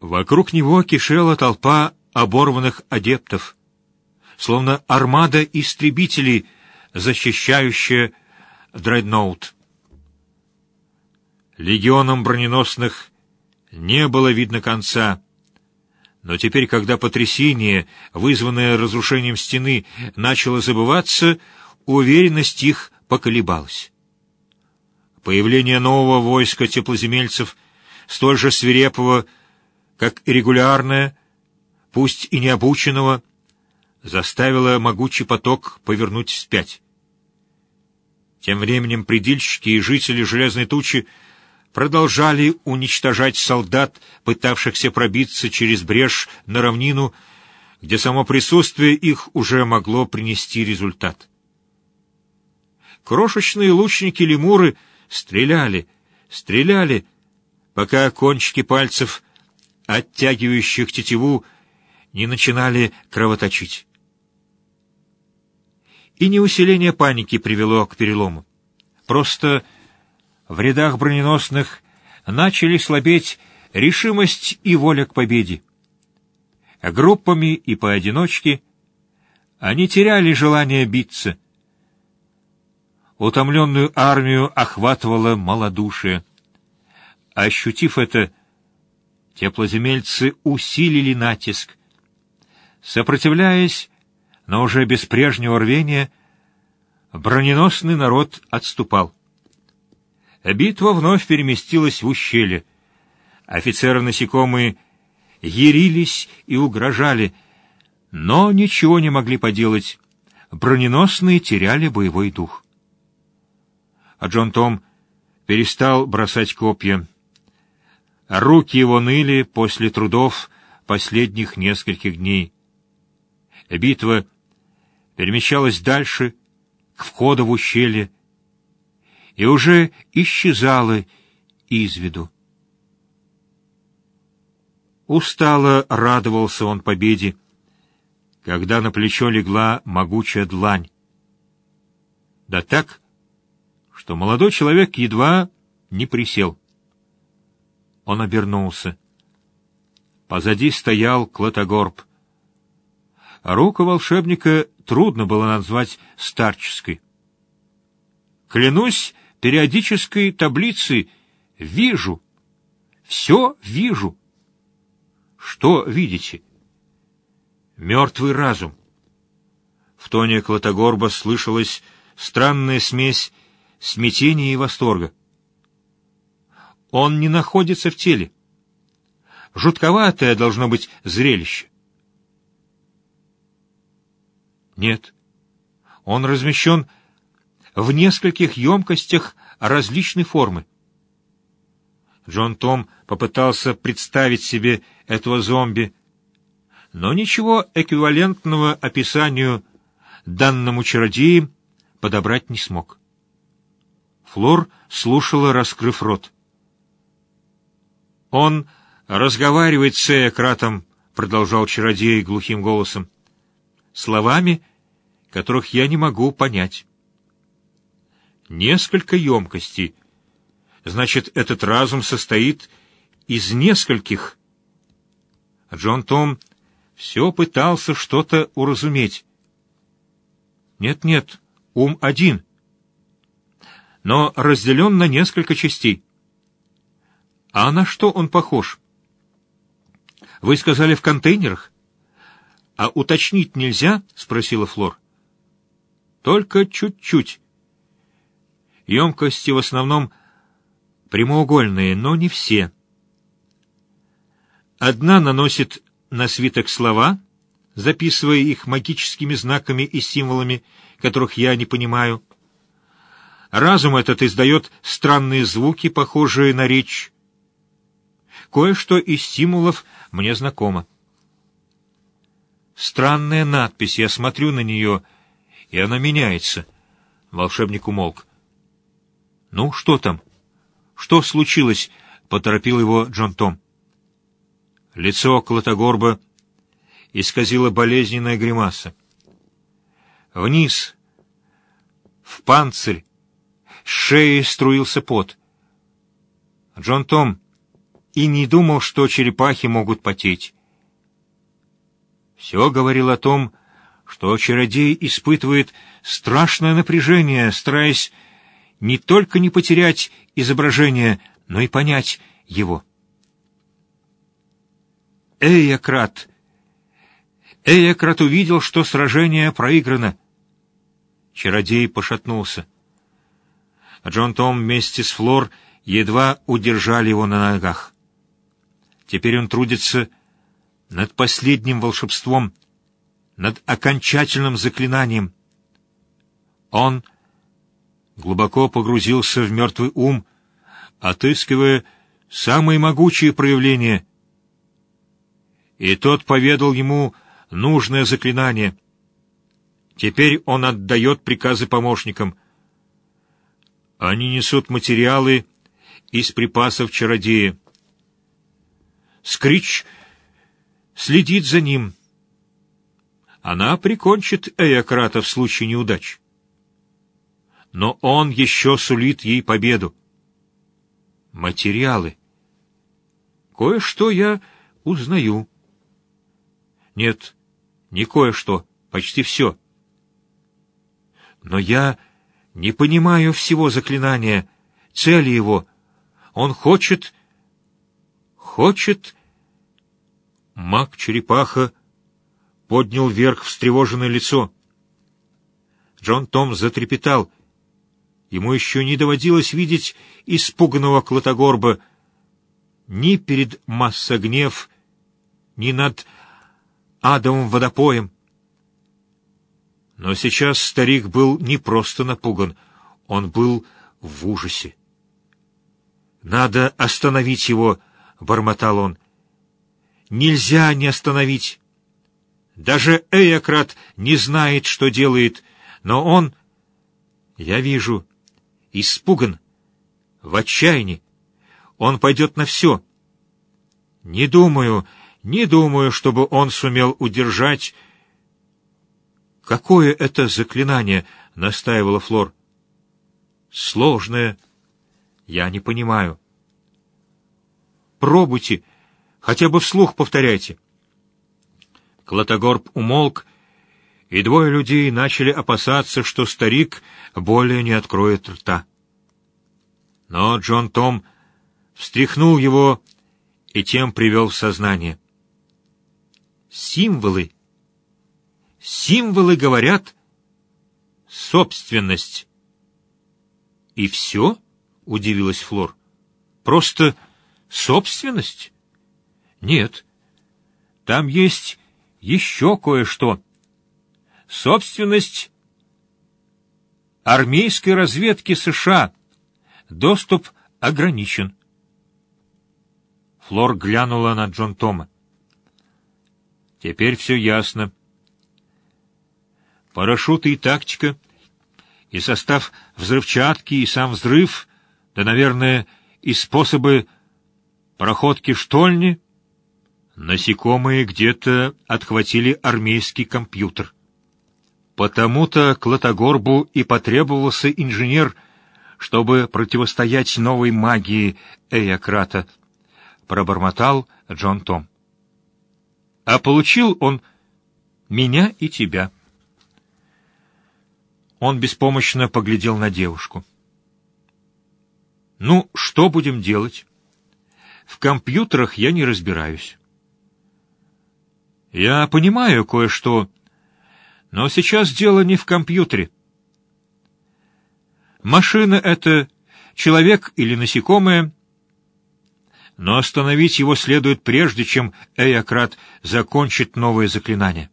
Вокруг него кишела толпа оборванных адептов, словно армада истребителей, защищающая дредноут. Легионам броненосных не было видно конца, но теперь, когда потрясение, вызванное разрушением стены, начало забываться, уверенность их поколебалась. Появление нового войска теплоземельцев, столь же свирепого, как и регулярное, пусть и необученного, заставило могучий поток повернуть вспять. Тем временем предельщики и жители Железной Тучи продолжали уничтожать солдат, пытавшихся пробиться через брешь на равнину, где само присутствие их уже могло принести результат. Крошечные лучники-лемуры стреляли, стреляли, пока кончики пальцев, оттягивающих тетиву, не начинали кровоточить. И не усиление паники привело к перелому. Просто в рядах броненосных начали слабеть решимость и воля к победе. Группами и поодиночке они теряли желание биться — Утомленную армию охватывало малодушие. Ощутив это, теплоземельцы усилили натиск. Сопротивляясь, но уже без прежнего рвения, броненосный народ отступал. Битва вновь переместилась в ущелье. Офицеры-насекомые ярились и угрожали, но ничего не могли поделать. Броненосные теряли боевой дух а Джон Том перестал бросать копья. Руки его ныли после трудов последних нескольких дней. Битва перемещалась дальше, к входу в ущелье, и уже исчезала из виду. Устало радовался он победе, когда на плечо легла могучая длань. Да так, что молодой человек едва не присел. Он обернулся. Позади стоял Клотогорб. Руку волшебника трудно было назвать старческой. Клянусь периодической таблицей, вижу, все вижу. Что видите? Мертвый разум. В тоне Клотогорба слышалась странная смесь смятения и восторга. Он не находится в теле. Жутковатое должно быть зрелище. Нет, он размещен в нескольких емкостях различной формы. Джон Том попытался представить себе этого зомби, но ничего эквивалентного описанию данному чародеям подобрать не смог. Флор слушала, раскрыв рот. «Он разговаривает с Эократом», — продолжал чародей глухим голосом, — «словами, которых я не могу понять». «Несколько емкостей. Значит, этот разум состоит из нескольких». Джон Том все пытался что-то уразуметь. «Нет-нет, ум один но разделен на несколько частей. А на что он похож? Вы сказали в контейнерах? А уточнить нельзя? спросила Флор. Только чуть-чуть. Емкости в основном прямоугольные, но не все. Одна наносит на свиток слова, записывая их магическими знаками и символами, которых я не понимаю. Разум этот издает странные звуки, похожие на речь. Кое-что из стимулов мне знакомо. Странная надпись, я смотрю на нее, и она меняется. Волшебник умолк. «Ну, что там? Что случилось?» — поторопил его Джон Том. Лицо Клотогорба исказило болезненная гримаса. Вниз, в панцирь, с шеи струился пот. «Джон Том, и не думал, что черепахи могут потеть. Все говорил о том, что чародей испытывает страшное напряжение, стараясь не только не потерять изображение, но и понять его. Эйократ! Эйократ увидел, что сражение проиграно. Чародей пошатнулся. Джон Том вместе с Флор едва удержали его на ногах. Теперь он трудится над последним волшебством, над окончательным заклинанием. Он глубоко погрузился в мертвый ум, отыскивая самые могучие проявления. И тот поведал ему нужное заклинание. Теперь он отдает приказы помощникам. Они несут материалы из припасов чародея. Скрич следит за ним. Она прикончит Эократа в случае неудач. Но он еще сулит ей победу. Материалы. Кое-что я узнаю. Нет, не кое-что, почти все. Но я не понимаю всего заклинания, цели его. Он хочет... Хочет Маг-черепаха поднял вверх встревоженное лицо. Джон Том затрепетал. Ему еще не доводилось видеть испуганного Клотогорба ни перед массогнев, ни над адовым водопоем. Но сейчас старик был не просто напуган, он был в ужасе. «Надо остановить его», — бормотал он нельзя не остановить. Даже Эйократ не знает, что делает, но он, я вижу, испуган, в отчаянии. Он пойдет на все. Не думаю, не думаю, чтобы он сумел удержать... «Какое это заклинание?» — настаивала Флор. «Сложное. Я не понимаю». «Пробуйте», Хотя бы вслух повторяйте. Клотогорб умолк, и двое людей начали опасаться, что старик более не откроет рта. Но Джон Том встряхнул его и тем привел в сознание. Символы. Символы говорят собственность. И все? — удивилась Флор. Просто собственность? Нет. Там есть еще кое-что. Собственность армейской разведки США. Доступ ограничен. Флор глянула на Джон Тома. Теперь все ясно. Парашюты и тактика, и состав взрывчатки, и сам взрыв, да, наверное, и способы проходки штольни — Насекомые где-то отхватили армейский компьютер. Потому-то Клотогорбу и потребовался инженер, чтобы противостоять новой магии Эйократа, пробормотал Джон Том. А получил он меня и тебя. Он беспомощно поглядел на девушку. «Ну, что будем делать? В компьютерах я не разбираюсь». Я понимаю кое-что, но сейчас дело не в компьютере. Машина — это человек или насекомое, но остановить его следует прежде, чем Эйократ закончит новое заклинание.